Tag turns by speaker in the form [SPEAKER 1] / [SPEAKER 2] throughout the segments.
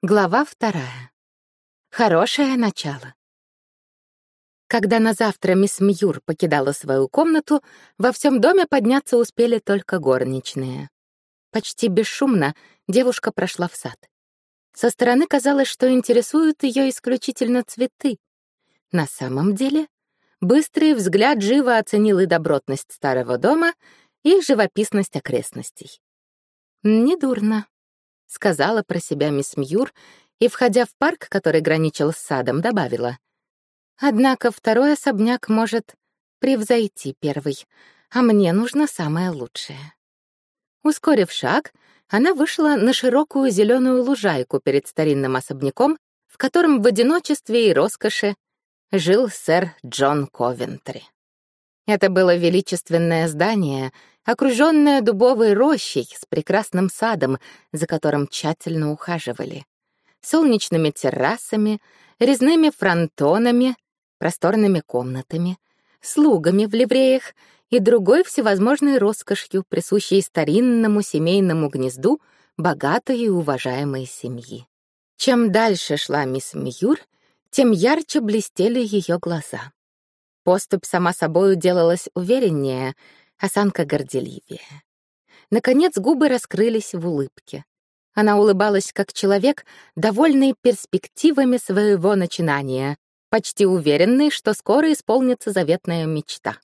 [SPEAKER 1] Глава вторая. Хорошее начало. Когда на завтра мисс Мьюр покидала свою комнату, во всем доме подняться успели только горничные. Почти бесшумно девушка прошла в сад. Со стороны казалось, что интересуют ее исключительно цветы. На самом деле, быстрый взгляд живо оценил и добротность старого дома, и живописность окрестностей. Недурно сказала про себя мисс Мьюр и, входя в парк, который граничил с садом, добавила. Однако второй особняк может превзойти первый, а мне нужно самое лучшее. Ускорив шаг, она вышла на широкую зеленую лужайку перед старинным особняком, в котором в одиночестве и роскоши жил сэр Джон Ковентри. Это было величественное здание, окруженное дубовой рощей с прекрасным садом, за которым тщательно ухаживали, солнечными террасами, резными фронтонами, просторными комнатами, слугами в ливреях и другой всевозможной роскошью, присущей старинному семейному гнезду богатой и уважаемой семьи. Чем дальше шла мисс Мьюр, тем ярче блестели ее глаза. Поступь сама собою делалась увереннее, осанка горделивее. Наконец губы раскрылись в улыбке. Она улыбалась как человек, довольный перспективами своего начинания, почти уверенный, что скоро исполнится заветная мечта.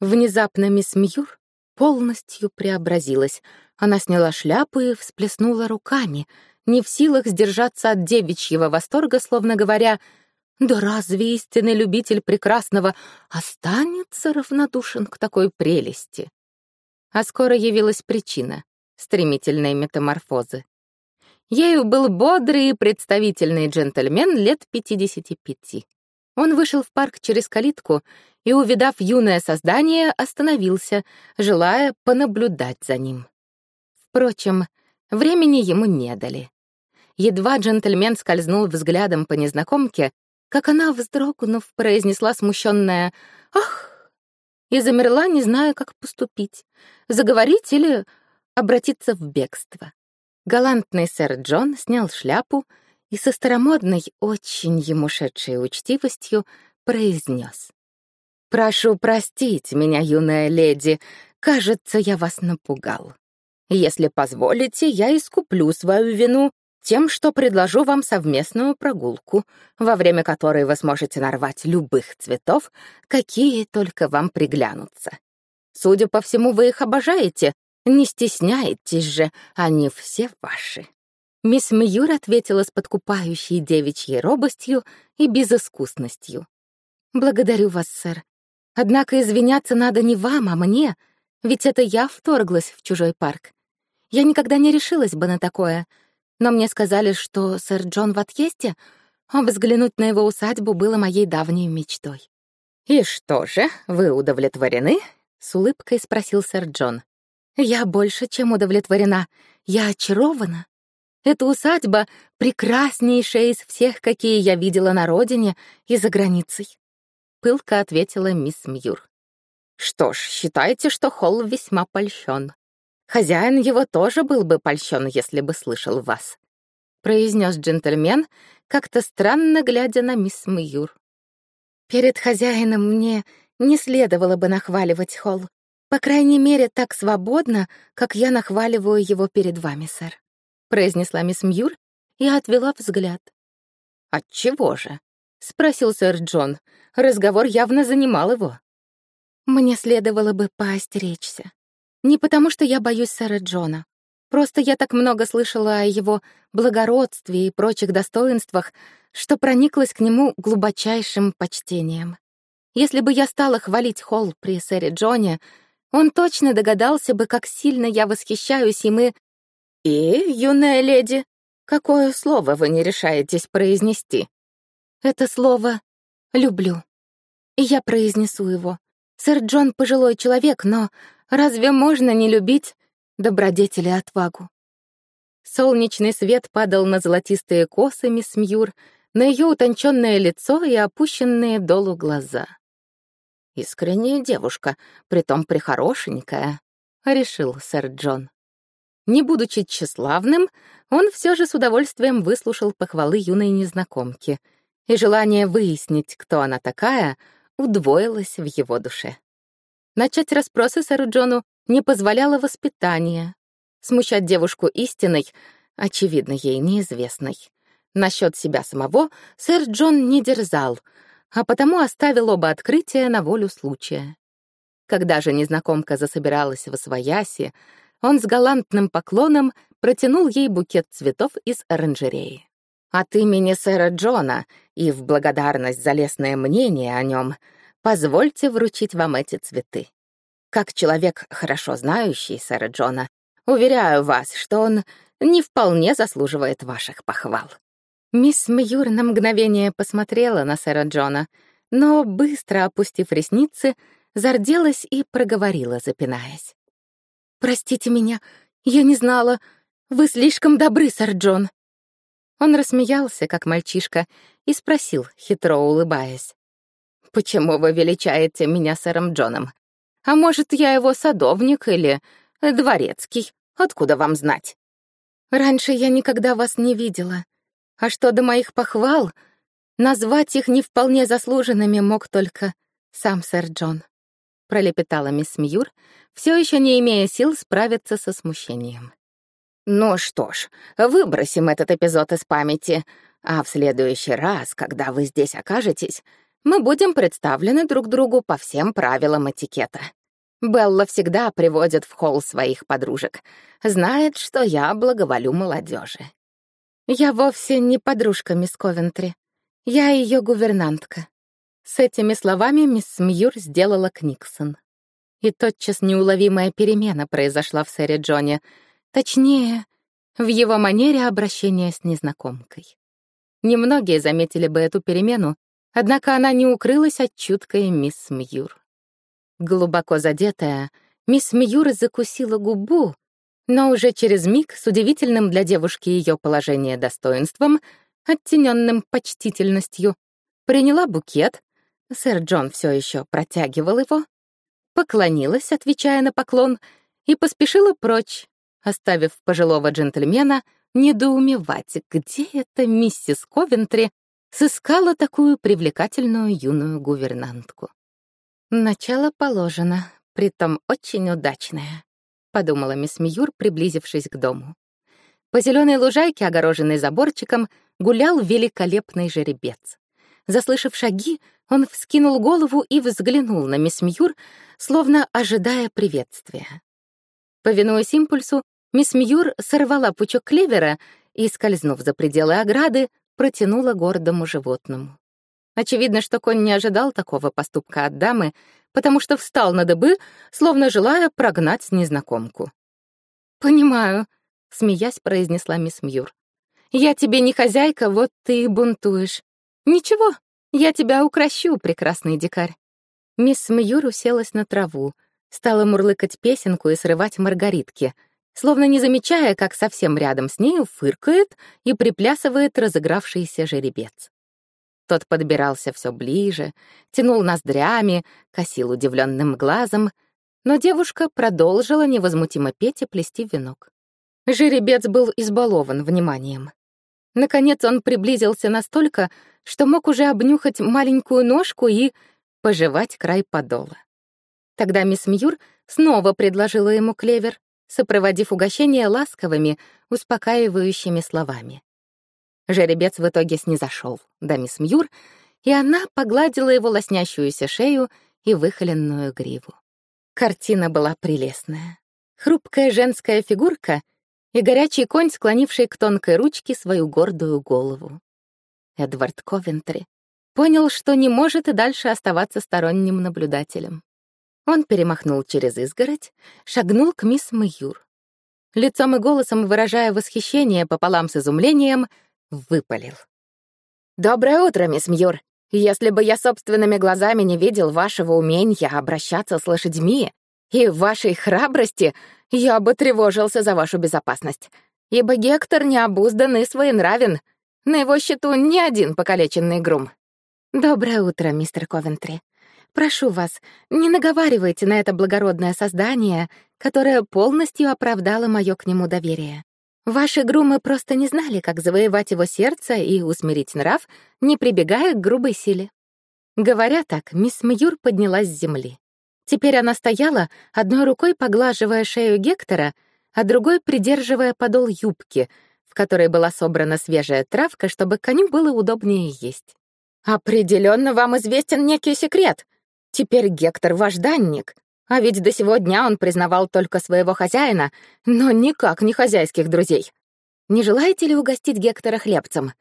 [SPEAKER 1] Внезапно мисс Мьюр полностью преобразилась. Она сняла шляпу и всплеснула руками, не в силах сдержаться от девичьего восторга, словно говоря — да разве истинный любитель прекрасного останется равнодушен к такой прелести? А скоро явилась причина стремительной метаморфозы. Ею был бодрый и представительный джентльмен лет 55. Он вышел в парк через калитку и, увидав юное создание, остановился, желая понаблюдать за ним. Впрочем, времени ему не дали. Едва джентльмен скользнул взглядом по незнакомке, как она, вздрогнув, произнесла смущенная «Ах!» и замерла, не зная, как поступить, заговорить или обратиться в бегство. Галантный сэр Джон снял шляпу и со старомодной, очень ему шедшей учтивостью произнес. «Прошу простить меня, юная леди, кажется, я вас напугал. Если позволите, я искуплю свою вину тем, что предложу вам совместную прогулку, во время которой вы сможете нарвать любых цветов, какие только вам приглянутся. Судя по всему, вы их обожаете, не стесняйтесь же, они все ваши». Мисс Мьюр ответила с подкупающей девичьей робостью и безыскусностью. «Благодарю вас, сэр. Однако извиняться надо не вам, а мне, ведь это я вторглась в чужой парк. Я никогда не решилась бы на такое, но мне сказали, что сэр Джон в отъезде, а взглянуть на его усадьбу было моей давней мечтой. «И что же, вы удовлетворены?» — с улыбкой спросил сэр Джон. «Я больше, чем удовлетворена. Я очарована. Эта усадьба — прекраснейшая из всех, какие я видела на родине и за границей», — пылко ответила мисс Мьюр. «Что ж, считайте, что Холл весьма польщен. Хозяин его тоже был бы польщен, если бы слышал вас», — произнес джентльмен, как-то странно глядя на мисс Мьюр. «Перед хозяином мне не следовало бы нахваливать Холл. По крайней мере, так свободно, как я нахваливаю его перед вами, сэр», — произнесла мисс Мьюр и отвела взгляд. «Отчего же?» — спросил сэр Джон. Разговор явно занимал его. «Мне следовало бы поостеречься. Не потому, что я боюсь сэра Джона. Просто я так много слышала о его благородстве и прочих достоинствах, что прониклась к нему глубочайшим почтением. Если бы я стала хвалить Холл при сэре Джоне, он точно догадался бы, как сильно я восхищаюсь и... «И, юная леди, какое слово вы не решаетесь произнести?» «Это слово «люблю». И я произнесу его. Сэр Джон пожилой человек, но Разве можно не любить добродетели отвагу? Солнечный свет падал на золотистые косы мисс Мьюр, на ее утонченное лицо и опущенные долу глаза. «Искренняя девушка, притом прихорошенькая», — решил сэр Джон. Не будучи тщеславным, он все же с удовольствием выслушал похвалы юной незнакомки, и желание выяснить, кто она такая, удвоилось в его душе. Начать расспросы сэру Джону не позволяло воспитание. Смущать девушку истиной, очевидно, ей неизвестной. Насчет себя самого сэр Джон не дерзал, а потому оставил оба открытия на волю случая. Когда же незнакомка засобиралась в освояси, он с галантным поклоном протянул ей букет цветов из оранжереи. От имени сэра Джона и в благодарность за лестное мнение о нем позвольте вручить вам эти цветы. Как человек, хорошо знающий сэра Джона, уверяю вас, что он не вполне заслуживает ваших похвал. Мисс Мьюр на мгновение посмотрела на сэра Джона, но, быстро опустив ресницы, зарделась и проговорила, запинаясь. «Простите меня, я не знала. Вы слишком добры, сэр Джон». Он рассмеялся, как мальчишка, и спросил, хитро улыбаясь. «Почему вы величаете меня сэром Джоном? А может, я его садовник или дворецкий? Откуда вам знать?» «Раньше я никогда вас не видела», а что до моих похвал, назвать их не вполне заслуженными мог только сам сэр Джон. Пролепетала мисс Мьюр, все еще не имея сил справиться со смущением. «Ну что ж, выбросим этот эпизод из памяти, а в следующий раз, когда вы здесь окажетесь, мы будем представлены друг другу по всем правилам этикета. Белла всегда приводит в холл своих подружек, знает, что я благоволю молодежи. Я вовсе не подружка мисс Ковентри. Я ее гувернантка. С этими словами мисс Мьюр сделала Книксон. И тотчас неуловимая перемена произошла в сэре Джоне. Точнее, в его манере обращения с незнакомкой. Немногие заметили бы эту перемену, однако она не укрылась от чуткой мисс Мьюр. Глубоко задетая, мисс Мьюр закусила губу, но уже через миг, с удивительным для девушки ее положение достоинством, оттененным почтительностью, приняла букет, сэр Джон все еще протягивал его, поклонилась, отвечая на поклон, и поспешила прочь, оставив пожилого джентльмена недоумевать, где эта миссис Ковентри сыскала такую привлекательную юную гувернантку. Начало положено, притом очень удачное. — подумала мисс Мьюр, приблизившись к дому. По зеленой лужайке, огороженной заборчиком, гулял великолепный жеребец. Заслышав шаги, он вскинул голову и взглянул на мисс Мьюр, словно ожидая приветствия. Повинуясь импульсу, мисс Мьюр сорвала пучок клевера и, скользнув за пределы ограды, протянула гордому животному. Очевидно, что конь не ожидал такого поступка от дамы, потому что встал на дыбы, словно желая прогнать незнакомку. «Понимаю», — смеясь произнесла мисс Мьюр. «Я тебе не хозяйка, вот ты и бунтуешь. Ничего, я тебя укращу, прекрасный дикарь». Мисс Мьюр уселась на траву, стала мурлыкать песенку и срывать маргаритки, словно не замечая, как совсем рядом с нею фыркает и приплясывает разыгравшийся жеребец. Тот подбирался все ближе, тянул ноздрями, косил удивленным глазом, но девушка продолжила невозмутимо петь и плести венок. Жеребец был избалован вниманием. Наконец он приблизился настолько, что мог уже обнюхать маленькую ножку и пожевать край подола. Тогда мисс Мьюр снова предложила ему клевер, сопроводив угощение ласковыми, успокаивающими словами. Жеребец в итоге снизошел до мисс Мьюр, и она погладила его лоснящуюся шею и выхоленную гриву. Картина была прелестная. Хрупкая женская фигурка и горячий конь, склонивший к тонкой ручке свою гордую голову. Эдвард Ковентри понял, что не может и дальше оставаться сторонним наблюдателем. Он перемахнул через изгородь, шагнул к мисс Мьюр. Лицом и голосом выражая восхищение пополам с изумлением — выпалил. «Доброе утро, мисс Мьюр. Если бы я собственными глазами не видел вашего умения обращаться с лошадьми и вашей храбрости, я бы тревожился за вашу безопасность. Ибо Гектор необуздан и своенравен. На его счету ни один покалеченный грум». «Доброе утро, мистер Ковентри. Прошу вас, не наговаривайте на это благородное создание, которое полностью оправдало мое к нему доверие. Ваши грумы просто не знали, как завоевать его сердце и усмирить нрав, не прибегая к грубой силе. Говоря так, мисс Мьюр поднялась с земли. Теперь она стояла, одной рукой поглаживая шею Гектора, а другой придерживая подол юбки, в которой была собрана свежая травка, чтобы коню было удобнее есть. Определенно вам известен некий секрет. Теперь Гектор ваш данник, а ведь до сего дня он признавал только своего хозяина, но никак не хозяйских друзей. Не желаете ли угостить Гектора хлебцем?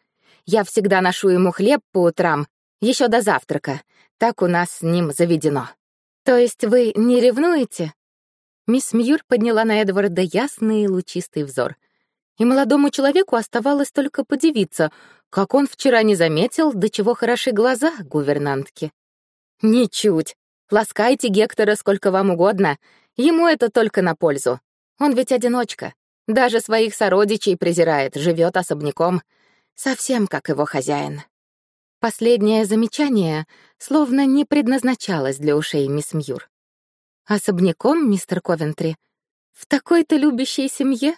[SPEAKER 1] Я всегда ношу ему хлеб по утрам, еще до завтрака. Так у нас с ним заведено. То есть вы не ревнуете? Мисс Мьюр подняла на Эдварда ясный и лучистый взор. И молодому человеку оставалось только подивиться, как он вчера не заметил, до чего хороши глаза гувернантки. «Ничуть. Ласкайте Гектора сколько вам угодно. Ему это только на пользу. Он ведь одиночка. Даже своих сородичей презирает, живет особняком. Совсем как его хозяин». Последнее замечание словно не предназначалось для ушей мисс Мьюр. «Особняком, мистер Ковентри? В такой-то любящей семье?»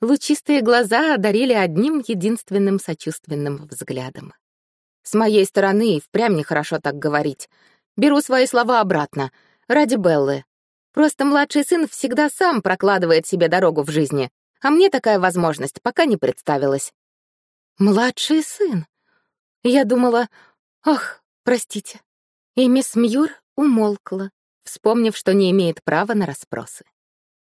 [SPEAKER 1] Лучистые глаза одарили одним единственным сочувственным взглядом. С моей стороны и впрямь нехорошо так говорить. Беру свои слова обратно. Ради Беллы. Просто младший сын всегда сам прокладывает себе дорогу в жизни, а мне такая возможность пока не представилась. Младший сын? Я думала... Ах, простите. И мисс Мьюр умолкла, вспомнив, что не имеет права на расспросы.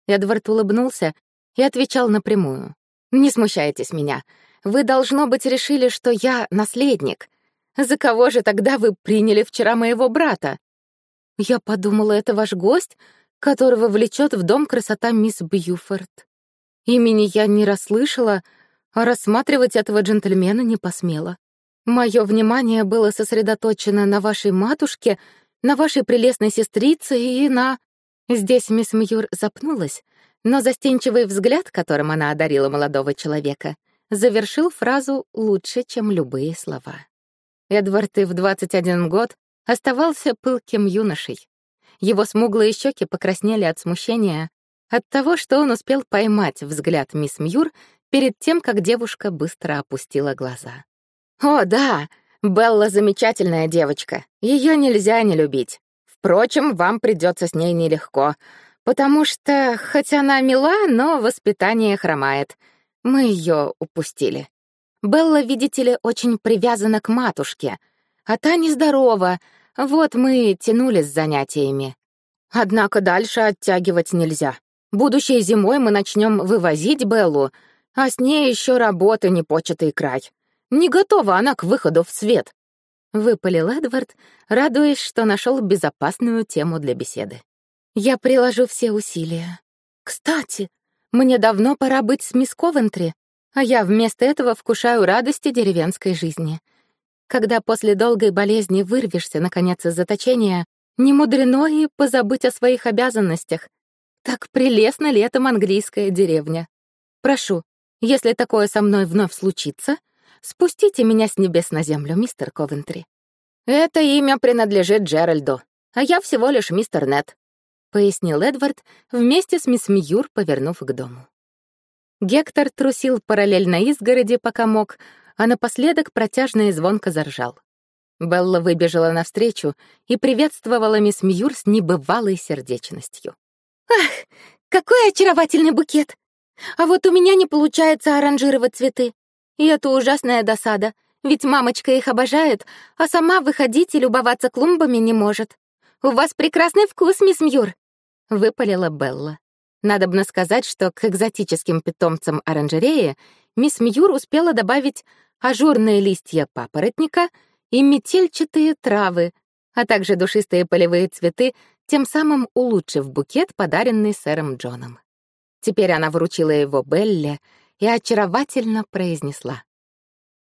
[SPEAKER 1] Эдвард улыбнулся и отвечал напрямую. «Не смущайтесь меня. Вы, должно быть, решили, что я наследник. За кого же тогда вы приняли вчера моего брата?» Я подумала, это ваш гость, которого влечет в дом красота мисс Бьюфорд. Имени я не расслышала, а рассматривать этого джентльмена не посмела. Мое внимание было сосредоточено на вашей матушке, на вашей прелестной сестрице и на... Здесь мисс Мьюр запнулась, но застенчивый взгляд, которым она одарила молодого человека, завершил фразу лучше, чем любые слова. Эдвард и в 21 год оставался пылким юношей. Его смуглые щеки покраснели от смущения, от того, что он успел поймать взгляд мисс Мьюр перед тем, как девушка быстро опустила глаза. «О, да, Белла замечательная девочка. Ее нельзя не любить. Впрочем, вам придется с ней нелегко. Потому что, хоть она мила, но воспитание хромает. Мы ее упустили. Белла, видите ли, очень привязана к матушке, а та нездорова, вот мы тянули с занятиями. Однако дальше оттягивать нельзя. Будущей зимой мы начнем вывозить Беллу, а с ней еще работа непочатый край. Не готова она к выходу в свет. Выпалил Эдвард, радуясь, что нашел безопасную тему для беседы. Я приложу все усилия. Кстати, мне давно пора быть с мисс Ковентри, а я вместо этого вкушаю радости деревенской жизни. Когда после долгой болезни вырвешься, наконец, из заточения, не мудрено и позабыть о своих обязанностях. Так прелестно летом английская деревня. Прошу, если такое со мной вновь случится, спустите меня с небес на землю, мистер Ковентри. Это имя принадлежит Джеральду, а я всего лишь мистер Нет пояснил Эдвард, вместе с мисс Мьюр повернув к дому. Гектор трусил параллельно изгороди, пока мог, а напоследок протяжно и звонко заржал. Белла выбежала навстречу и приветствовала мисс Мьюр с небывалой сердечностью. «Ах, какой очаровательный букет! А вот у меня не получается аранжировать цветы. И это ужасная досада, ведь мамочка их обожает, а сама выходить и любоваться клумбами не может. У вас прекрасный вкус, мисс Мьюр!» — выпалила Белла. Надобно сказать, что к экзотическим питомцам оранжереи мисс Мьюр успела добавить ажурные листья папоротника и метельчатые травы, а также душистые полевые цветы, тем самым улучшив букет, подаренный сэром Джоном. Теперь она вручила его Белле и очаровательно произнесла.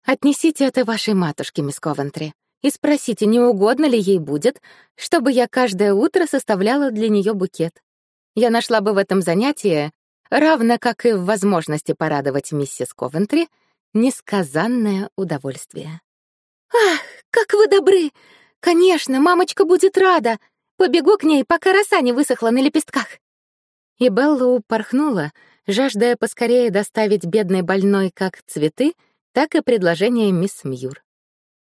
[SPEAKER 1] «Отнесите это вашей матушке, мисс Ковентри и спросите, не угодно ли ей будет, чтобы я каждое утро составляла для нее букет. Я нашла бы в этом занятии, равно как и в возможности порадовать миссис Ковентри, несказанное удовольствие. «Ах, как вы добры! «Конечно, мамочка будет рада! Побегу к ней, пока роса не высохла на лепестках!» И Белла упорхнула, жаждая поскорее доставить бедной больной как цветы, так и предложение мисс Мьюр.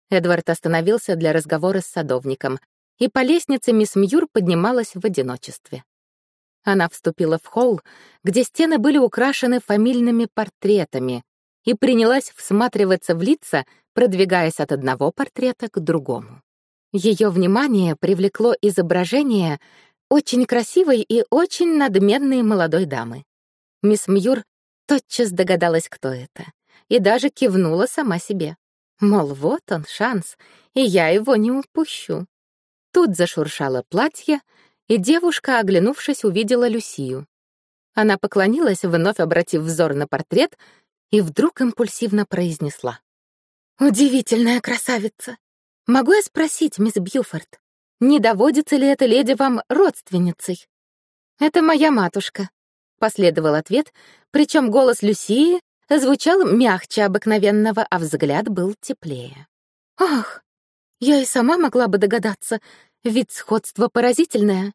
[SPEAKER 1] Эдвард остановился для разговора с садовником, и по лестнице мисс Мьюр поднималась в одиночестве. Она вступила в холл, где стены были украшены фамильными портретами, и принялась всматриваться в лица, продвигаясь от одного портрета к другому. Ее внимание привлекло изображение очень красивой и очень надменной молодой дамы. Мисс Мьюр тотчас догадалась, кто это, и даже кивнула сама себе. Мол, вот он шанс, и я его не упущу. Тут зашуршало платье, и девушка, оглянувшись, увидела Люсию. Она поклонилась, вновь обратив взор на портрет, и вдруг импульсивно произнесла. «Удивительная красавица! Могу я спросить, мисс Бьюфорд, не доводится ли эта леди вам родственницей?» «Это моя матушка», — последовал ответ, причем голос Люсии звучал мягче обыкновенного, а взгляд был теплее. «Ах, я и сама могла бы догадаться, ведь сходство поразительное.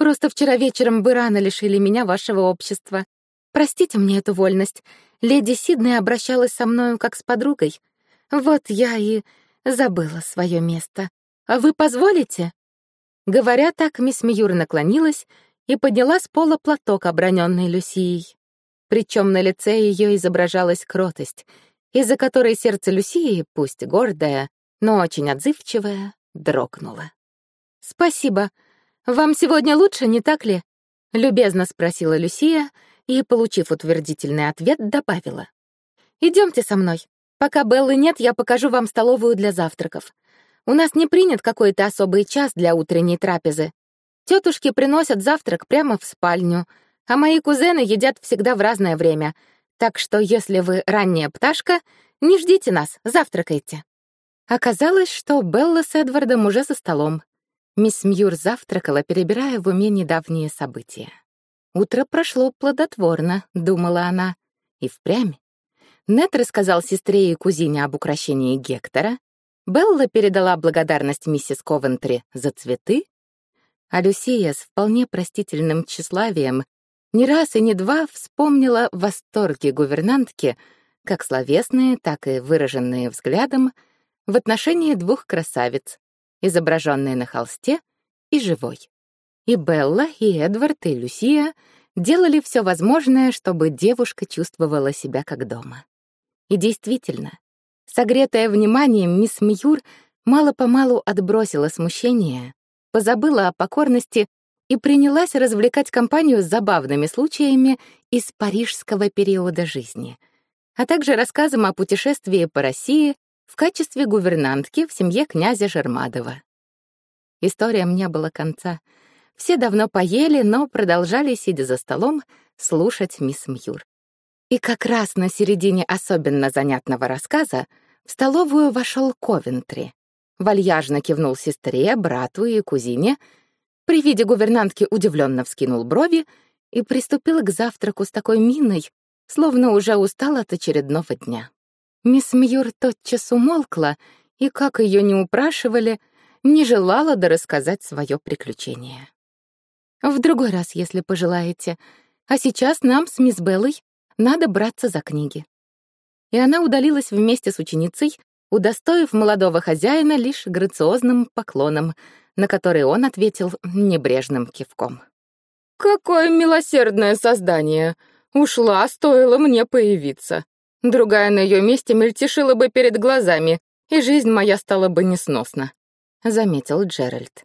[SPEAKER 1] Просто вчера вечером вы рано лишили меня вашего общества. Простите мне эту вольность. Леди Сиднey обращалась со мною как с подругой. Вот я и забыла свое место. А вы позволите?» Говоря так, мисс Мьюр наклонилась и подняла с пола платок, оброненный Люсией. Причем на лице ее изображалась кротость, из-за которой сердце Люсии, пусть гордое, но очень отзывчивое, дрогнуло. «Спасибо. Вам сегодня лучше, не так ли?» — любезно спросила Люсия и, получив утвердительный ответ, добавила. Идемте со мной. Пока Беллы нет, я покажу вам столовую для завтраков. У нас не принят какой-то особый час для утренней трапезы. Тетушки приносят завтрак прямо в спальню, а мои кузены едят всегда в разное время. Так что, если вы ранняя пташка, не ждите нас, завтракайте». Оказалось, что Белла с Эдвардом уже за столом. Мисс Мьюр завтракала, перебирая в уме недавние события. «Утро прошло плодотворно», — думала она. И впрямь. Нет рассказал сестре и кузине об украшении Гектора, Белла передала благодарность миссис Ковентри за цветы, а Люсия с вполне простительным тщеславием не раз и не два вспомнила восторги гувернантки, как словесные, так и выраженные взглядом, в отношении двух красавиц, изображенной на холсте и живой. И Белла, и Эдвард, и Люсия делали все возможное, чтобы девушка чувствовала себя как дома. И действительно, согретая вниманием, мисс Мьюр мало-помалу отбросила смущение, позабыла о покорности и принялась развлекать компанию забавными случаями из парижского периода жизни, а также рассказом о путешествии по России в качестве гувернантки в семье князя Жермадова. Историям не было конца. Все давно поели, но продолжали, сидя за столом, слушать мисс Мьюр. И как раз на середине особенно занятного рассказа в столовую вошел Ковентри. Вальяжно кивнул сестре, брату и кузине — при виде гувернантки удивленно вскинул брови и приступил к завтраку с такой миной, словно уже устал от очередного дня. Мисс Мьюр тотчас умолкла и, как ее не упрашивали, не желала дорассказать свое приключение. «В другой раз, если пожелаете. А сейчас нам с мисс Беллой надо браться за книги». И она удалилась вместе с ученицей, удостоив молодого хозяина лишь грациозным поклоном — на который он ответил небрежным кивком. «Какое милосердное создание! Ушла, стоило мне появиться. Другая на ее месте мельтешила бы перед глазами, и жизнь моя стала бы несносна», — заметил Джеральд.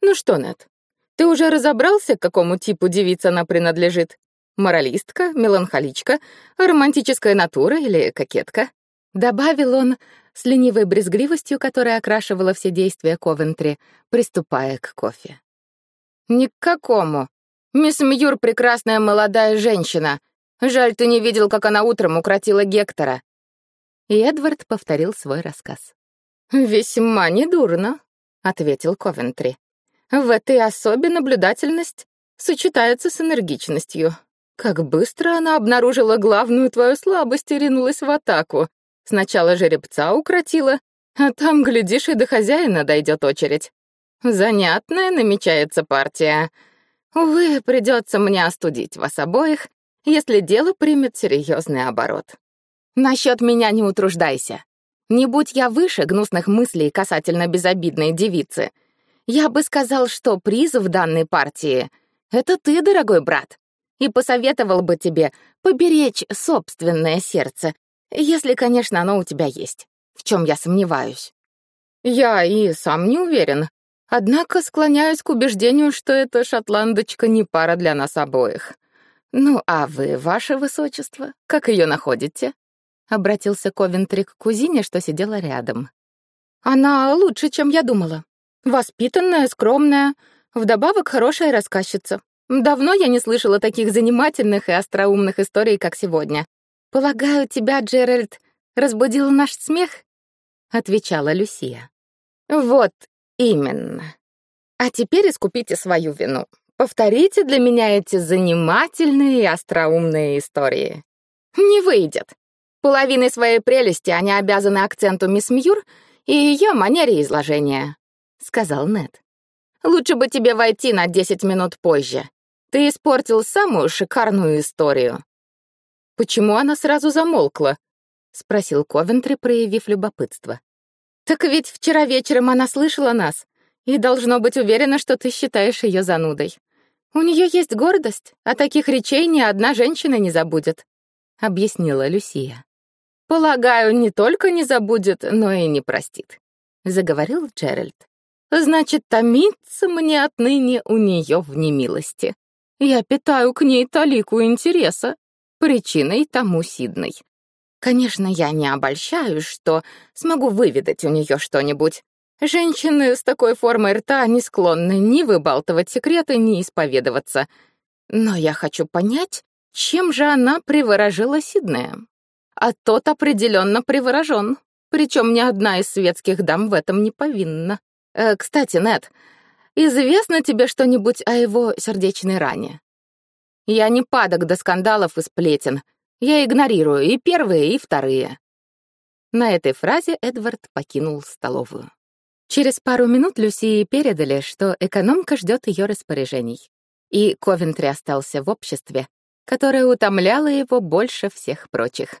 [SPEAKER 1] «Ну что, Нед, ты уже разобрался, к какому типу девица она принадлежит? Моралистка, меланхоличка, романтическая натура или кокетка?» Добавил он, с ленивой брезгливостью, которая окрашивала все действия Ковентри, приступая к кофе. «Ни к какому. Мисс Мьюр — прекрасная молодая женщина. Жаль, ты не видел, как она утром укротила Гектора». И Эдвард повторил свой рассказ. «Весьма недурно», — ответил Ковентри. «В этой особе наблюдательность сочетается с энергичностью. Как быстро она обнаружила главную твою слабость и ринулась в атаку. Сначала жеребца укротила, А там, глядишь, и до хозяина дойдет очередь. Занятная намечается партия. Увы, придется мне остудить вас обоих, если дело примет серьезный оборот. Насчет меня не утруждайся. Не будь я выше гнусных мыслей касательно безобидной девицы, я бы сказал, что приз в данной партии — это ты, дорогой брат, и посоветовал бы тебе поберечь собственное сердце, если, конечно, оно у тебя есть, в чем я сомневаюсь. Я и сам не уверен, однако склоняюсь к убеждению, что эта шотландочка не пара для нас обоих. Ну, а вы, ваше высочество, как ее находите? Обратился Ковентри к кузине, что сидела рядом. «Она лучше, чем я думала. Воспитанная, скромная, вдобавок хорошая рассказчица. Давно я не слышала таких занимательных и остроумных историй, как сегодня. Полагаю, тебя, Джеральд, разбудил наш смех?» — отвечала Люсия. «Вот именно. А теперь искупите свою вину. Повторите для меня эти занимательные и остроумные истории. Не выйдет. Половиной своей прелести они обязаны акценту мисс Мьюр и ее манере изложения», — сказал Нед. «Лучше бы тебе войти на десять минут позже. Ты испортил самую шикарную историю». «Почему она сразу замолкла?» — спросил Ковентри, проявив любопытство. «Так ведь вчера вечером она слышала нас и должно быть уверена, что ты считаешь ее занудой. У нее есть гордость, а таких речей ни одна женщина не забудет», — объяснила Люсия. «Полагаю, не только не забудет, но и не простит», — заговорил Джеральд. «Значит, томиться мне отныне у нее в немилости. Я питаю к ней талику интереса, причиной тому Сидной. Конечно, я не обольщаюсь, что смогу выведать у нее что-нибудь. Женщины с такой формой рта не склонны ни выбалтывать секреты, ни исповедоваться. Но я хочу понять, чем же она приворожила Сиднея а тот определенно приворожен. Причем ни одна из светских дам в этом не повинна. Э, кстати, Нед, известно тебе что-нибудь о его сердечной ране? Я не падок до скандалов и сплетен. Я игнорирую и первые, и вторые. На этой фразе Эдвард покинул столовую. Через пару минут Люсии передали, что экономка ждет ее распоряжений. И Ковентри остался в обществе, которое утомляло его больше всех прочих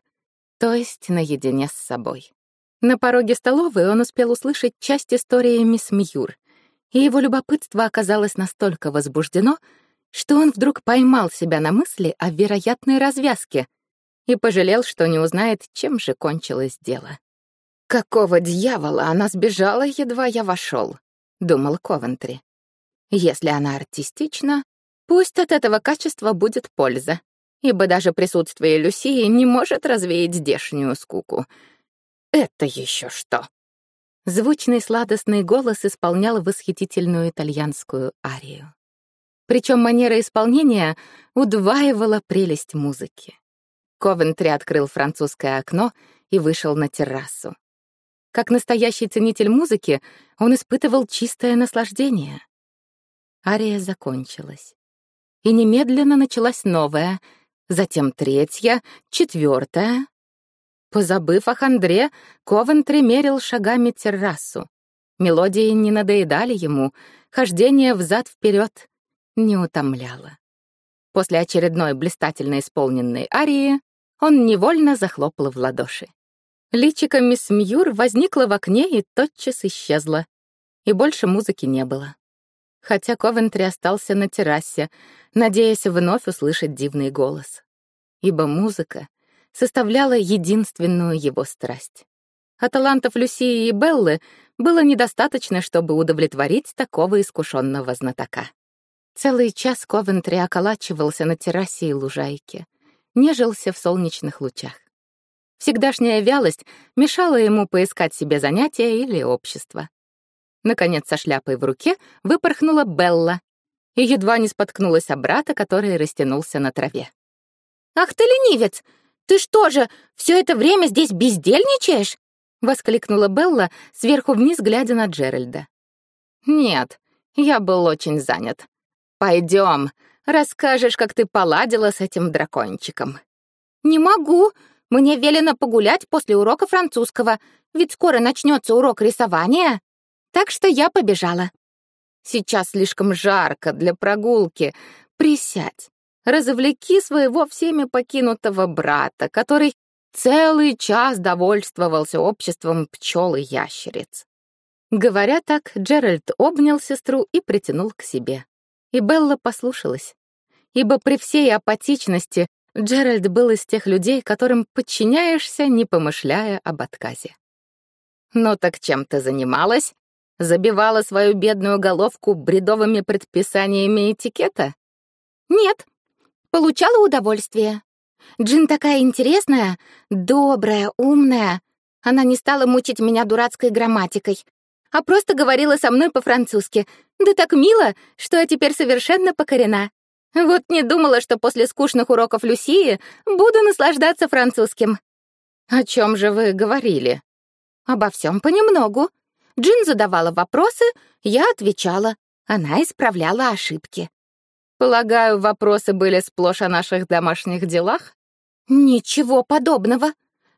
[SPEAKER 1] то есть наедине с собой. На пороге столовой он успел услышать часть истории мисс Мьюр, и его любопытство оказалось настолько возбуждено, что он вдруг поймал себя на мысли о вероятной развязке и пожалел, что не узнает, чем же кончилось дело. «Какого дьявола она сбежала, едва я вошел», — думал Ковентри. «Если она артистична, пусть от этого качества будет польза ибо даже присутствие Люсии не может развеять здешнюю скуку. Это еще что? Звучный сладостный голос исполнял восхитительную итальянскую арию. Причем манера исполнения удваивала прелесть музыки. Ковентри открыл французское окно и вышел на террасу. Как настоящий ценитель музыки, он испытывал чистое наслаждение. Ария закончилась. И немедленно началась новая, затем третья, четвертая. Позабыв о хандре, Ковентри мерил шагами террасу. Мелодии не надоедали ему, хождение взад-вперед не утомляло. После очередной блистательно исполненной арии он невольно захлопал в ладоши. Личико мисс Мьюр возникло в окне и тотчас исчезло, и больше музыки не было. Хотя Ковентри остался на террасе, надеясь вновь услышать дивный голос. Ибо музыка составляла единственную его страсть. А талантов Люсии и Беллы было недостаточно, чтобы удовлетворить такого искушенного знатока. Целый час Ковентри околачивался на террасе и лужайке, нежился в солнечных лучах. Всегдашняя вялость мешала ему поискать себе занятия или общество. Наконец, со шляпой в руке выпорхнула Белла и едва не споткнулась о брата, который растянулся на траве. «Ах ты ленивец! Ты что же, все это время здесь бездельничаешь?» — воскликнула Белла, сверху вниз глядя на Джеральда. «Нет, я был очень занят. Пойдем, расскажешь, как ты поладила с этим дракончиком». «Не могу. Мне велено погулять после урока французского, ведь скоро начнется урок рисования. Так что я побежала. Сейчас слишком жарко для прогулки. Присядь. Развлеки своего всеми покинутого брата, который целый час довольствовался обществом пчел и ящериц. Говоря так, Джеральд обнял сестру и притянул к себе. И Белла послушалась. Ибо при всей апатичности Джеральд был из тех людей, которым подчиняешься, не помышляя об отказе. «Ну так чем ты занималась? Забивала свою бедную головку бредовыми предписаниями этикета?» «Нет, получала удовольствие. Джин такая интересная, добрая, умная. Она не стала мучить меня дурацкой грамматикой, а просто говорила со мной по-французски. Да так мило, что я теперь совершенно покорена. Вот не думала, что после скучных уроков Люсии буду наслаждаться французским. О чем же вы говорили? Обо всем понемногу. Джин задавала вопросы, я отвечала. Она исправляла ошибки. Полагаю, вопросы были сплошь о наших домашних делах? Ничего подобного.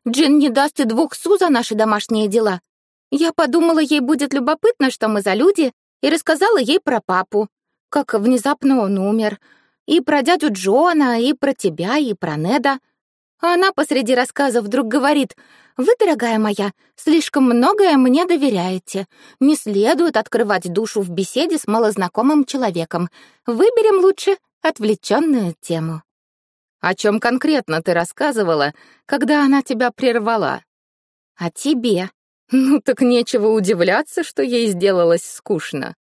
[SPEAKER 1] Джин не даст и двух су за наши домашние дела. Я подумала, ей будет любопытно, что мы за люди, и рассказала ей про папу, как внезапно он умер, и про дядю Джона, и про тебя, и про Неда. А она посреди рассказа вдруг говорит, «Вы, дорогая моя, слишком многое мне доверяете. Не следует открывать душу в беседе с малознакомым человеком. Выберем лучше отвлеченную тему». «О чем конкретно ты рассказывала, когда она тебя прервала?» «О тебе», ну так нечего удивляться, что ей сделалось скучно.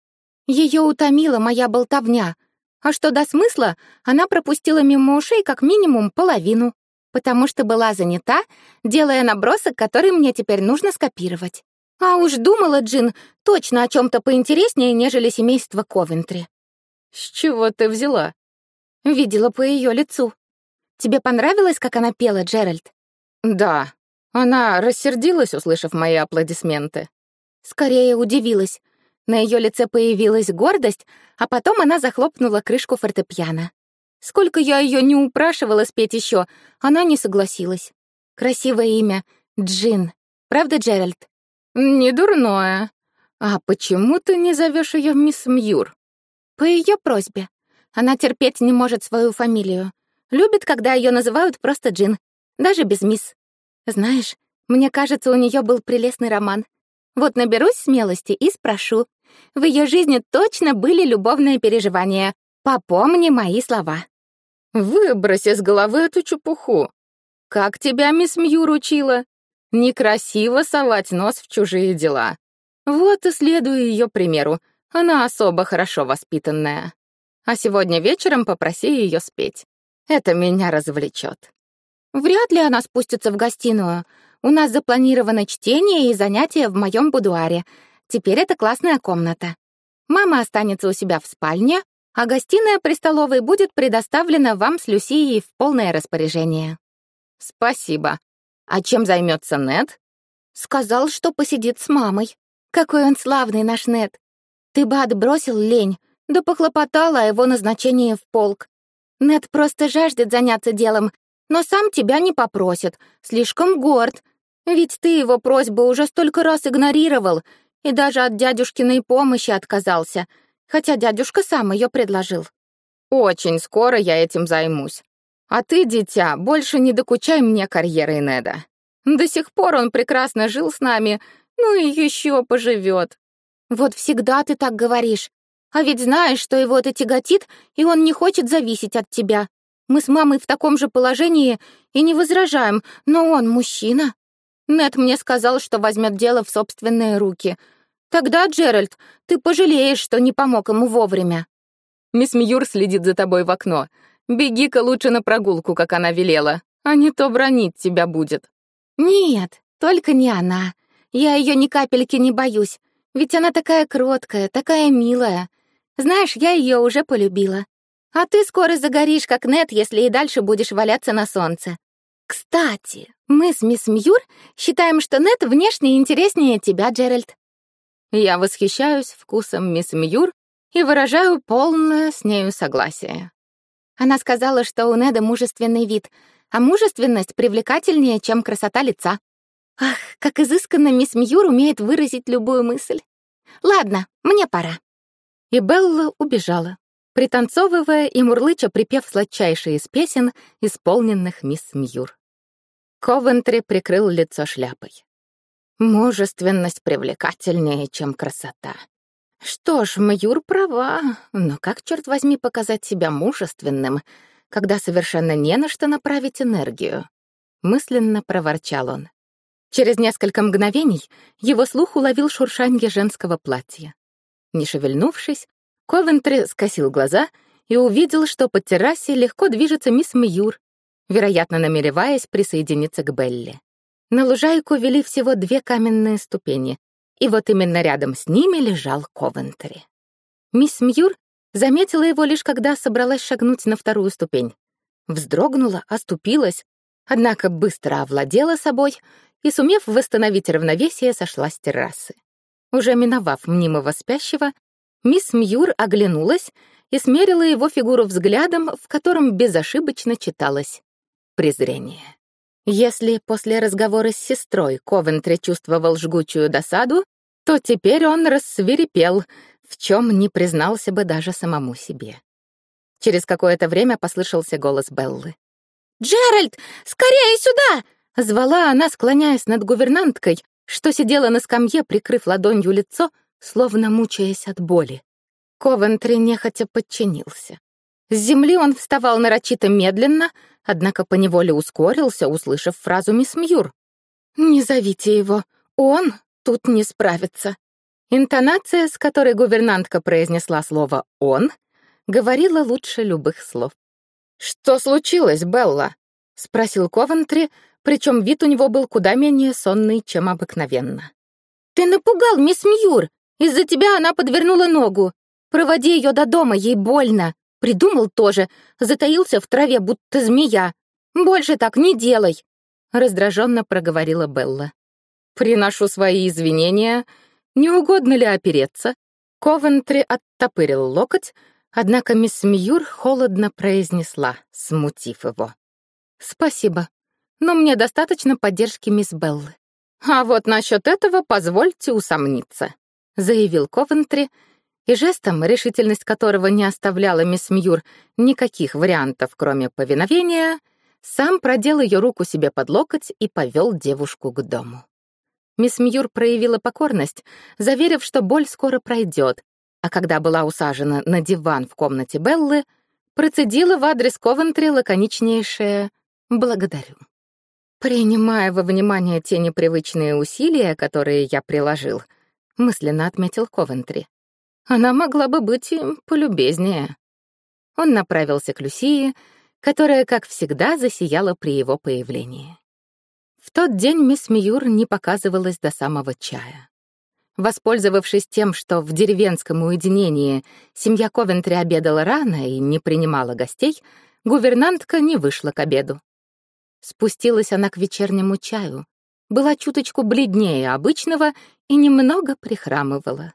[SPEAKER 1] Ее утомила моя болтовня. А что до смысла, она пропустила мимо ушей как минимум половину, потому что была занята, делая набросок, который мне теперь нужно скопировать. А уж думала Джин точно о чем то поинтереснее, нежели семейство Ковентри. «С чего ты взяла?» Видела по ее лицу. «Тебе понравилось, как она пела, Джеральд?» «Да, она рассердилась, услышав мои аплодисменты. Скорее удивилась. На ее лице появилась гордость, а потом она захлопнула крышку фортепиано. Сколько я ее не упрашивала спеть еще, она не согласилась. Красивое имя — Джин. Правда, Джеральд? Не дурное. А почему ты не зовешь ее мисс Мьюр? По ее просьбе. Она терпеть не может свою фамилию. Любит, когда ее называют просто Джин, даже без мисс. Знаешь, мне кажется, у нее был прелестный роман. Вот наберусь смелости и спрошу. В ее жизни точно были любовные переживания. Попомни мои слова. Выбрось из головы эту чепуху. Как тебя мисс Мьюр учила? Некрасиво совать нос в чужие дела. Вот и следую ее примеру. Она особо хорошо воспитанная. А сегодня вечером попроси ее спеть. Это меня развлечет. Вряд ли она спустится в гостиную. У нас запланировано чтение и занятия в моем будуаре. Теперь это классная комната. Мама останется у себя в спальне, а гостиная при столовой будет предоставлена вам с Люсией в полное распоряжение. Спасибо. А чем займется Нед? Сказал, что посидит с мамой. Какой он славный наш Нед. Ты бы отбросил лень, да похлопотал о его назначении в полк. Нед просто жаждет заняться делом но сам тебя не попросит, слишком горд. Ведь ты его просьбы уже столько раз игнорировал и даже от дядюшкиной помощи отказался, хотя дядюшка сам ее предложил. Очень скоро я этим займусь. А ты, дитя, больше не докучай мне карьерой Неда. До сих пор он прекрасно жил с нами, ну и еще поживет. Вот всегда ты так говоришь. А ведь знаешь, что его это тяготит, и он не хочет зависеть от тебя. Мы с мамой в таком же положении и не возражаем, но он мужчина. Нет мне сказал, что возьмет дело в собственные руки. Тогда, Джеральд, ты пожалеешь, что не помог ему вовремя. Мисс Мьюр следит за тобой в окно. Беги-ка лучше на прогулку, как она велела, а не то бронить тебя будет. Нет, только не она. Я ее ни капельки не боюсь, ведь она такая кроткая, такая милая. Знаешь, я ее уже полюбила. А ты скоро загоришь, как Нет, если и дальше будешь валяться на солнце. Кстати, мы с мисс Мьюр считаем, что Нет внешне интереснее тебя, Джеральд. Я восхищаюсь вкусом мисс Мьюр и выражаю полное с нею согласие. Она сказала, что у Неда мужественный вид, а мужественность привлекательнее, чем красота лица. Ах, как изысканно мисс Мьюр умеет выразить любую мысль. Ладно, мне пора. И Белла убежала, пританцовывая и мурлыча припев сладчайший из песен, исполненных мисс Мьюр. Ковентри прикрыл лицо шляпой. Мужественность привлекательнее, чем красота. Что ж, Мьюр права, но как, черт возьми, показать себя мужественным, когда совершенно не на что направить энергию? Мысленно проворчал он. Через несколько мгновений его слух уловил шуршанье женского платья. Не шевельнувшись, Ковентри скосил глаза и увидел, что по террасе легко движется мисс Мьюр, вероятно, намереваясь присоединиться к Белли. На лужайку вели всего две каменные ступени, и вот именно рядом с ними лежал Ковентри. Мисс Мьюр заметила его лишь когда собралась шагнуть на вторую ступень. Вздрогнула, оступилась, однако быстро овладела собой и, сумев восстановить равновесие, сошла с террасы. Уже миновав мнимого спящего, мисс Мьюр оглянулась и смерила его фигуру взглядом, в котором безошибочно читалось презрение. Если после разговора с сестрой Ковентри чувствовал жгучую досаду, то теперь он рассвирепел, в чем не признался бы даже самому себе. Через какое-то время послышался голос Беллы. «Джеральд, скорее сюда!» Звала она, склоняясь над гувернанткой, что сидела на скамье, прикрыв ладонью лицо, словно мучаясь от боли. Ковентри нехотя подчинился. С земли он вставал нарочито медленно, однако поневоле ускорился, услышав фразу мисс Мьюр. «Не зовите его, он тут не справится». Интонация, с которой гувернантка произнесла слово «он», говорила лучше любых слов. «Что случилось, Белла?» — спросил Ковентри, причем вид у него был куда менее сонный, чем обыкновенно. «Ты напугал мисс Мьюр! Из-за тебя она подвернула ногу! Проводи ее до дома, ей больно! Придумал тоже, затаился в траве, будто змея! Больше так не делай!» Раздраженно проговорила Белла. «Приношу свои извинения. Не угодно ли опереться?» Ковентри оттопырил локоть, однако мисс Мьюр холодно произнесла, смутив его. «Спасибо но мне достаточно поддержки мисс Беллы. «А вот насчет этого позвольте усомниться», — заявил Ковентри, и жестом, решительность которого не оставляла мисс Мьюр никаких вариантов, кроме повиновения, сам продел ее руку себе под локоть и повел девушку к дому. Мисс Мьюр проявила покорность, заверив, что боль скоро пройдет, а когда была усажена на диван в комнате Беллы, процедила в адрес Ковентри лаконичнейшее «благодарю». Принимая во внимание те непривычные усилия, которые я приложил, мысленно отметил Ковентри. Она могла бы быть полюбезнее. Он направился к Люсии, которая, как всегда, засияла при его появлении. В тот день мисс Миюр не показывалась до самого чая. Воспользовавшись тем, что в деревенском уединении семья Ковентри обедала рано и не принимала гостей, гувернантка не вышла к обеду. Спустилась она к вечернему чаю, была чуточку бледнее обычного и немного прихрамывала.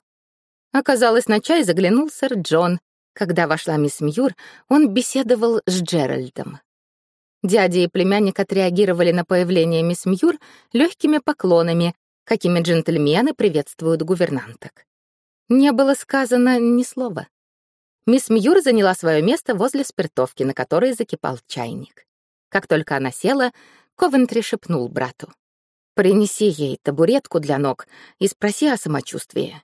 [SPEAKER 1] Оказалось, на чай заглянул сэр Джон. Когда вошла мисс Мьюр, он беседовал с Джеральдом. Дядя и племянник отреагировали на появление мисс Мьюр легкими поклонами, какими джентльмены приветствуют гувернанток. Не было сказано ни слова. Мисс Мьюр заняла свое место возле спиртовки, на которой закипал чайник. Как только она села, Ковентри шепнул брату. «Принеси ей табуретку для ног и спроси о самочувствии».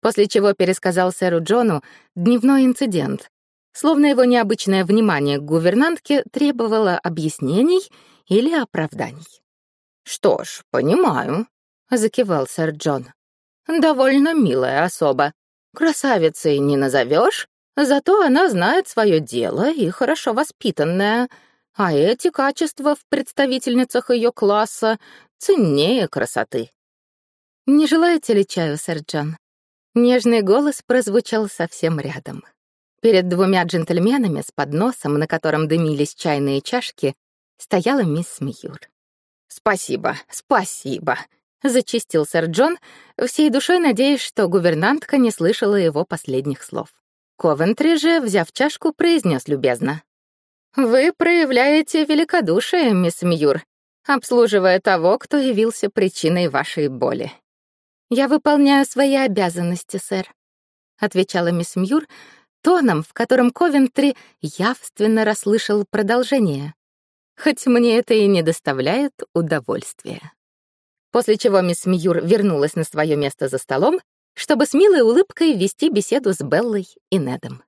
[SPEAKER 1] После чего пересказал сэру Джону дневной инцидент, словно его необычное внимание к гувернантке требовало объяснений или оправданий. «Что ж, понимаю», — закивал сэр Джон. «Довольно милая особа. Красавицей не назовешь, зато она знает свое дело и хорошо воспитанная, а эти качества в представительницах ее класса ценнее красоты. «Не желаете ли чаю, сэр Джон?» Нежный голос прозвучал совсем рядом. Перед двумя джентльменами с подносом, на котором дымились чайные чашки, стояла мисс Мьюр. «Спасибо, спасибо», — зачистил сэр Джон, всей душой надеясь, что гувернантка не слышала его последних слов. Ковентри же, взяв чашку, произнес любезно. «Вы проявляете великодушие, мисс Мьюр, обслуживая того, кто явился причиной вашей боли». «Я выполняю свои обязанности, сэр», — отвечала мисс Мьюр тоном, в котором Ковентри явственно расслышал продолжение, хоть мне это и не доставляет удовольствия. После чего мисс Мьюр вернулась на свое место за столом, чтобы с милой улыбкой вести беседу с Беллой и Недом.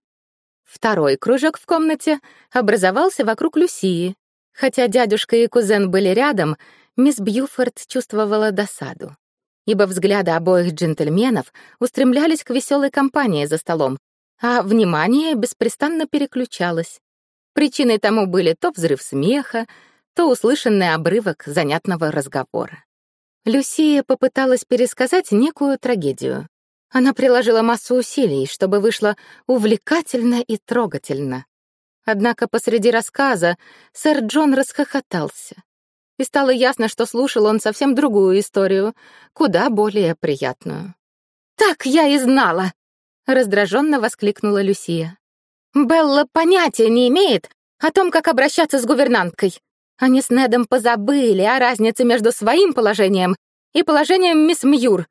[SPEAKER 1] Второй кружок в комнате образовался вокруг Люсии. Хотя дядюшка и кузен были рядом, мисс Бьюфорд чувствовала досаду, ибо взгляды обоих джентльменов устремлялись к веселой компании за столом, а внимание беспрестанно переключалось. Причиной тому были то взрыв смеха, то услышанный обрывок занятного разговора. Люсия попыталась пересказать некую трагедию. Она приложила массу усилий, чтобы вышло увлекательно и трогательно. Однако посреди рассказа сэр Джон расхохотался. И стало ясно, что слушал он совсем другую историю, куда более приятную. «Так я и знала!» — раздраженно воскликнула Люсия. «Белла понятия не имеет о том, как обращаться с гувернанткой. Они с Недом позабыли о разнице между своим положением и положением мисс Мьюр,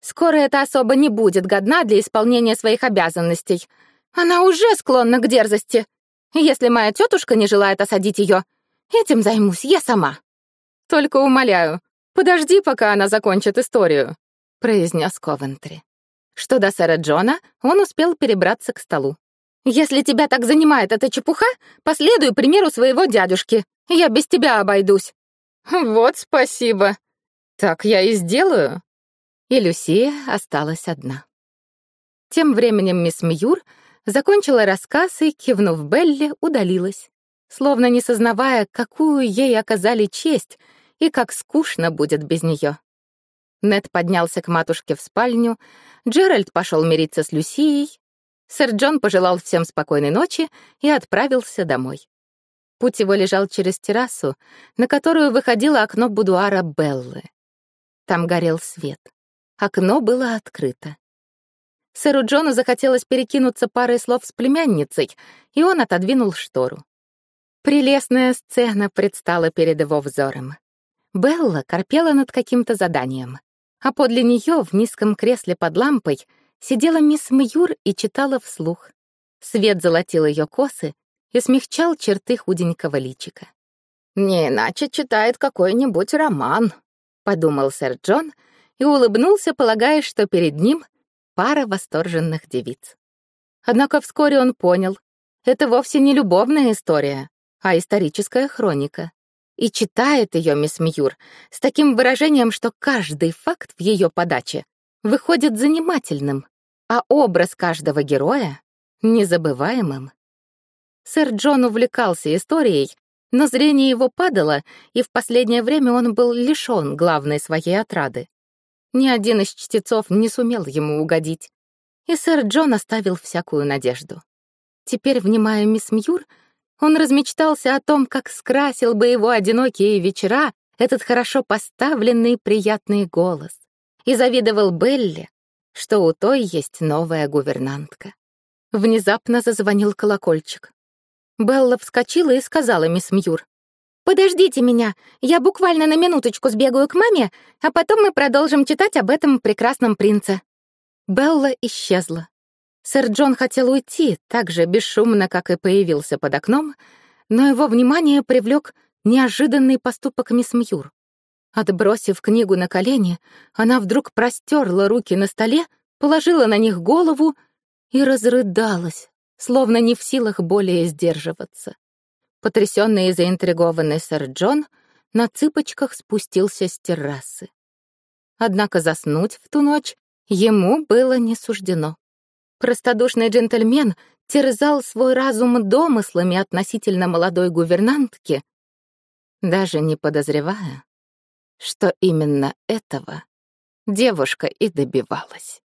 [SPEAKER 1] Скоро эта особа не будет годна для исполнения своих обязанностей. Она уже склонна к дерзости. Если моя тетушка не желает осадить ее, этим займусь я сама. Только умоляю, подожди, пока она закончит историю, произнес Ковентри. Что до сэра Джона, он успел перебраться к столу. «Если тебя так занимает эта чепуха, последуй примеру своего дядюшки. Я без тебя обойдусь». «Вот спасибо. Так я и сделаю», и Люсия осталась одна. Тем временем мисс Мьюр закончила рассказ и, кивнув Белли, удалилась, словно не сознавая, какую ей оказали честь и как скучно будет без нее. Нед поднялся к матушке в спальню, Джеральд пошел мириться с Люсией, сэр Джон пожелал всем спокойной ночи и отправился домой. Путь его лежал через террасу, на которую выходило окно будуара Беллы. Там горел свет. Окно было открыто. Сэру Джону захотелось перекинуться парой слов с племянницей, и он отодвинул штору. Прелестная сцена предстала перед его взором. Белла корпела над каким-то заданием, а подле нее в низком кресле под лампой сидела мисс Мьюр и читала вслух. Свет золотил ее косы и смягчал черты худенького личика. «Не иначе читает какой-нибудь роман», — подумал сэр Джон, — и улыбнулся, полагая, что перед ним пара восторженных девиц. Однако вскоре он понял, это вовсе не любовная история, а историческая хроника. И читает ее мисс Мьюр с таким выражением, что каждый факт в ее подаче выходит занимательным, а образ каждого героя — незабываемым. Сэр Джон увлекался историей, но зрение его падало, и в последнее время он был лишён главной своей отрады. Ни один из чтецов не сумел ему угодить. И сэр Джон оставил всякую надежду. Теперь, внимая мисс Мьюр, он размечтался о том, как скрасил бы его одинокие вечера этот хорошо поставленный приятный голос, и завидовал Белли, что у той есть новая гувернантка. Внезапно зазвонил колокольчик. Белла вскочила и сказала мисс Мьюр. «Подождите меня, я буквально на минуточку сбегаю к маме, а потом мы продолжим читать об этом прекрасном принце». Белла исчезла. Сэр Джон хотел уйти, так же бесшумно, как и появился под окном, но его внимание привлек неожиданный поступок мисс Мьюр. Отбросив книгу на колени, она вдруг простерла руки на столе, положила на них голову и разрыдалась, словно не в силах более сдерживаться. Потрясённый и заинтригованный сэр Джон на цыпочках спустился с террасы. Однако заснуть в ту ночь ему было не суждено. Простодушный джентльмен терзал свой разум домыслами относительно молодой гувернантки, даже не подозревая, что именно этого девушка и добивалась.